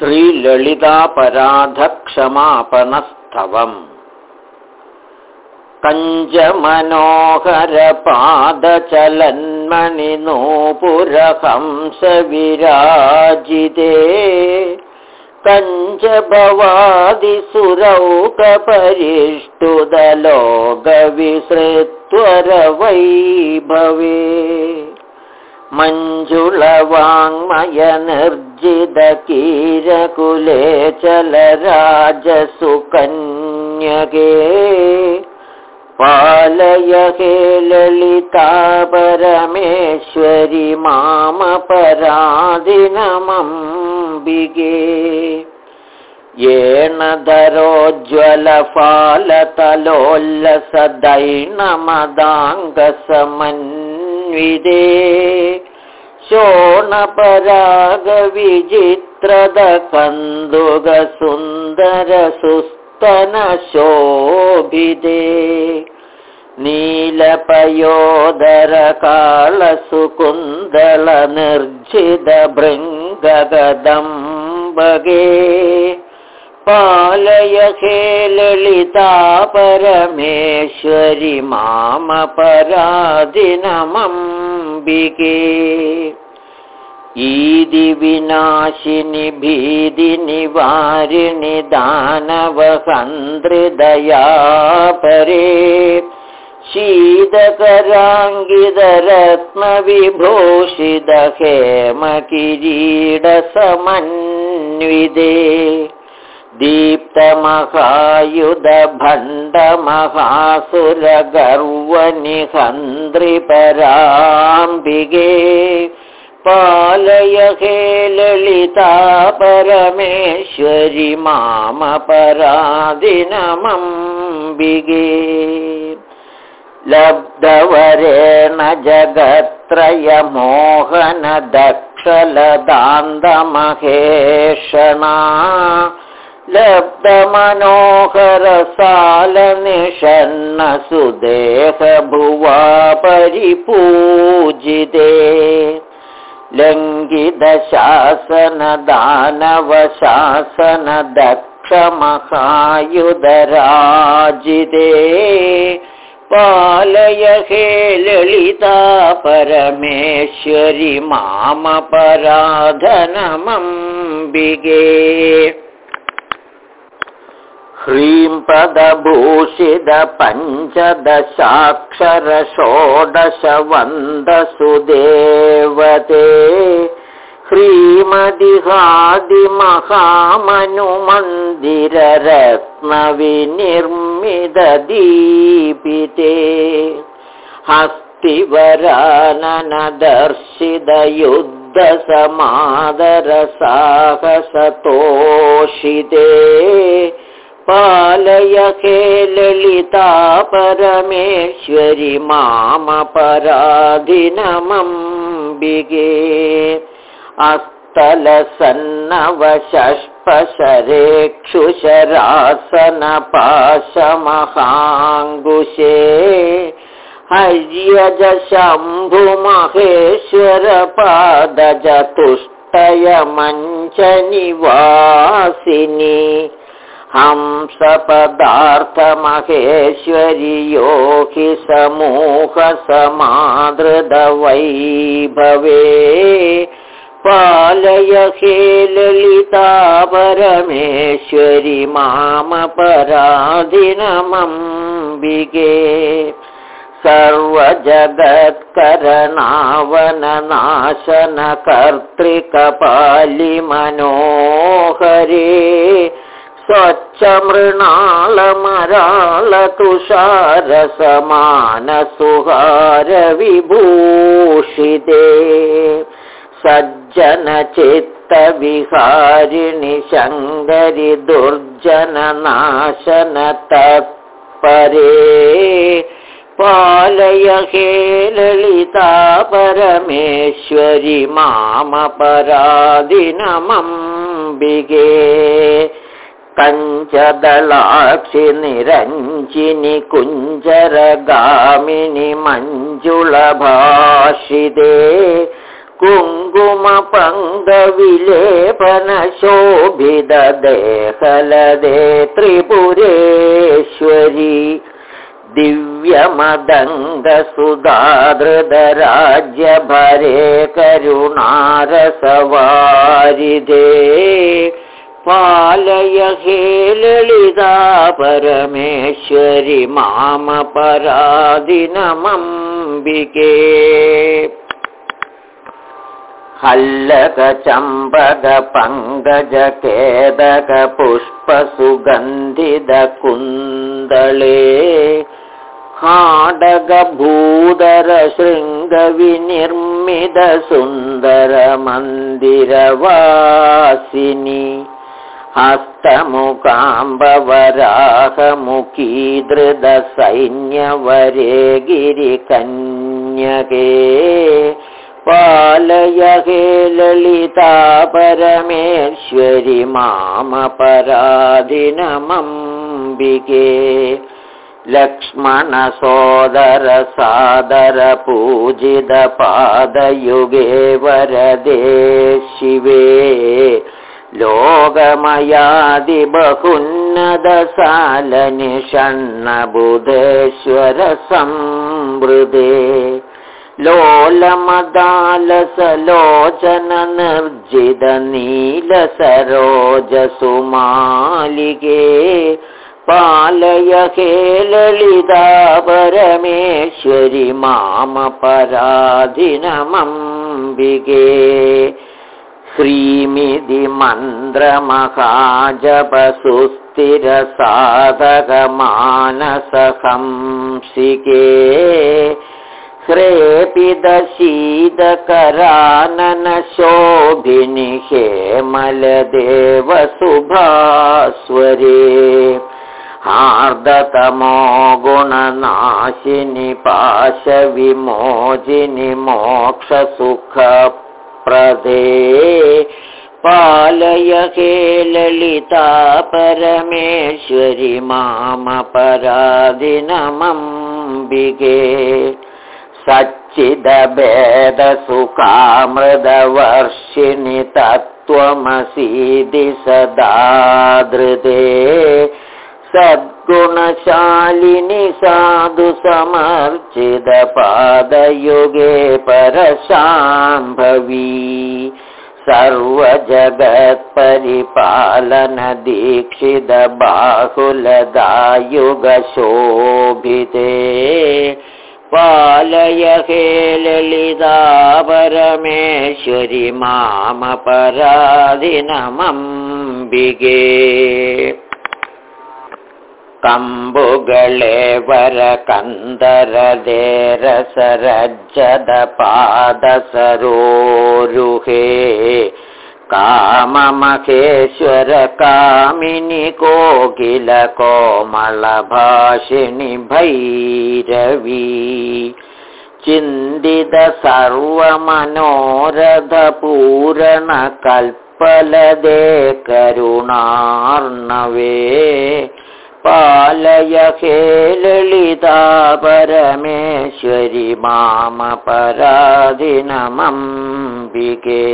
श्रीललितापराधक्षमापनस्तवम् कञ्जमनोहरपादचलन्मणि नूपुरहंसविराजिते कञ्जभवादिसुरौकपरिष्टुदलोकविसृत्वरवैभवे मञ्जुलवाङ्मयनिर्जितकीरकुले चलराजसुकन्यगे पालय हे ललिता परमेश्वरि मामपराधिनमम्बिगे येन धरोज्ज्वलफालतलोल्लसदैनमदाङ्गसमन्विदे शोणपरागविचित्रदकन्दुगसुन्दरसुस्तनशोभिदे नीलपयोदरकालसुकुन्दलनिर्जितभृङ्गगदम्बगे पालय हे ललिता परमेश्वरि मामपराधिनमम्बिके। ईदि विनाशिनि भीदिनिवारिणि दानवसन्दृदया परे शीतकराङ्गिदरत्नविभूषिदहेमकिरीडसमन्विदे दीप्तमहायुधभण्डमहासुरगर्वनिहन्द्रिपराम्बिगे पालय हे ललिता परमेश्वरि मामपराधिनमम्बिगे लब्धवरेण जगत्रयमोहनदक्षलदान्तमहेषणा लब्धमनोहरसालनिषन्नसुदेहभुवा परिपूजिते लङ्घितशासनदानवशासनदक्षमहायुधराजिते पालय हे ललिता परमेश्वरि मामपराधनमम्बिगे ह्रीं पदभूषितपञ्चदशाक्षरषोडशवन्दसुदेवते श्रीमदिहादिमहामनुमन्दिररत्नविनिर्मितदीपिते हस्तिवराननदर्शितयुद्धसमादरसाहसतोषिते पालय हे ललिता परमेश्वरि मामपराधिनमम्बिगे अस्तलसन्नवशष्पशरेक्षुशरासनपाशमहाङ्गुशे हर्यजशम्भुमहेश्वरपादजतुष्टयमञ्चनिवासिनि हंसपदार्थमहेश्वरि यो हि समूहसमादृदवैभवे पालय हे ललिता परमेश्वरि मामपराधिनमम्बिगे सर्वजगत्करनावननाशनकर्तृकपालिमनोहरे स्वच्छमृणालमरालतुषारसमानसुहारविभूषिते। सज्जनचित्तविहारिणि शङ्गरि दुर्जननाशनतत्परे पालय हे ललिता परमेश्वरि मामपराधिनमम्बिगे कञ्चदलाक्षि निरञ्जिनि कुञ्जरगामिनि मञ्जुलभाषिते कुङ्कुमपङ्गविलेपनशोभिददेहलदे त्रिपुरेश्वरी दिव्यमदङ्गसुधादृदराज्यभरे करुणारसवारिधे पालय हे ललिता परमेश्वरि मामपराधिनमम्बिके। हल्लकचम्बकपङ्गजकेदकपुष्पसुगन्धिदकुन्दले हाडगभूदरशृङ्गविनिर्मितसुन्दरमन्दिरवासिनि हस्तमुकाम्बवराहमुखीदृदसैन्यवरे गिरिकन्यके पालय हे ललिता परमेश्वरि मामपराधिनमम्बिके। लक्ष्मणसोदरसादरपूजितपादयुगे वरदे शिवे लोकमयादिबहुन्नदशालनिषण्णबुधेश्वरसंवृदे लोलमदालसलोचननिर्जितनीलसरोजसुमालिके। पालय हे ललिता परमेश्वरि मामपराधिनमम्बिके श्रीमिति मन्त्रमहाजपसुस्थिरसाधकमानसहंसिके श्रेपिदशीदकराननशोभिनिहे मलदेवसुभास्वरे हार्दतमो गुणनाशिनि पाशविमोचिनि मोक्षसुखप्रदे पालय हे ललिता परमेश्वरि मामपराधिनमम्बिके सच्चिदभेदसुखामृदवर्षिणि तत्त्वमसीदि सदा धृते सद्गुणशालिनि साधु समर्चितपादयुगे परशाम्भवी। सर्वजगत्परिपालनदीक्षितबाहुलदायुगशोभिते पालय हे ललिता परमेश्वरि मामपराधिनमम्बिगे कम्बुगळे वरकन्दरदे रसरज्जदपादसरोरुहे काममहेश्वर कामिनि कोकिलकोमलभाषिणि भैरवी चिन्दित सर्वमनोरथपूरणकल्पलदे करुणार्णवे पालय हे ललिता परमेश्वरि मामपराधिनमम्बिके।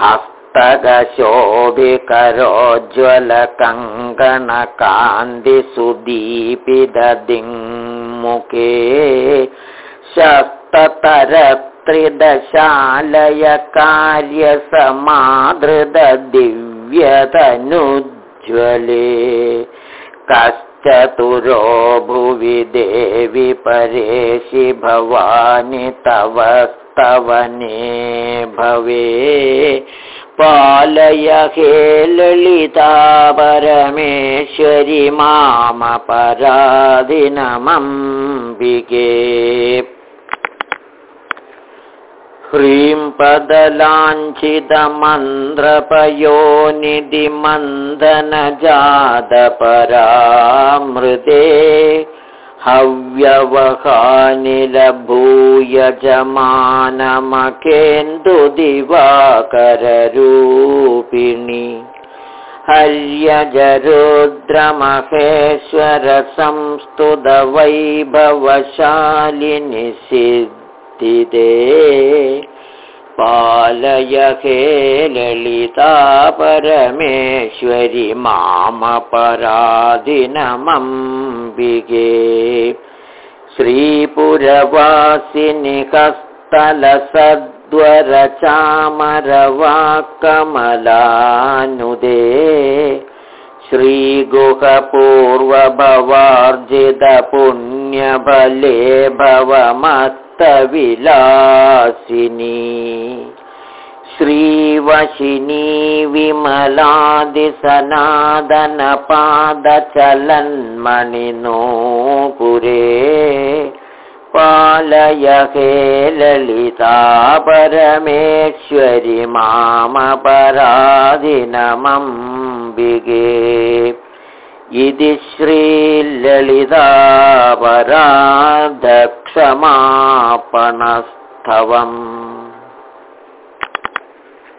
हस्तगशोभिकरोज्ज्वलकङ्कणकान्तिसुदीपिददिङ्मुखे शक्ततरत्रिदशालयकार्यसमादृददिव्यतनुज्ज्वले कश्चतुरो भुवि देवि परेशि भवानि तव स्तवने भवे। पालय हे ललिता परमेश्वरि मामपराधिनमम्बिके ह्रीं पदलाञ्छितमन्त्रपयोनिधिमन्दनजातपरामृते हव्यवहानिलभूयजमानमकेन्दुदिवाकररूपिणि हर्यजरुद्रमहेश्वरसंस्तुतवैभवशालिनि पालय हे ललिता परमेश्वरि मामपराधिनमम्बिगे श्रीपुरवासिनि कमलानुदे श्रीगुहपूर्वभवार्जितपुण्यबले भवमस्तविलासिनी श्रीवशिनी विमलादिसनादनपादचलन्मणिनो पुरे। पालय हे ललिता परमेश्वरि मामपराधिनमम्बिगे इति श्रीललितापराधक्षमापणस्थवम्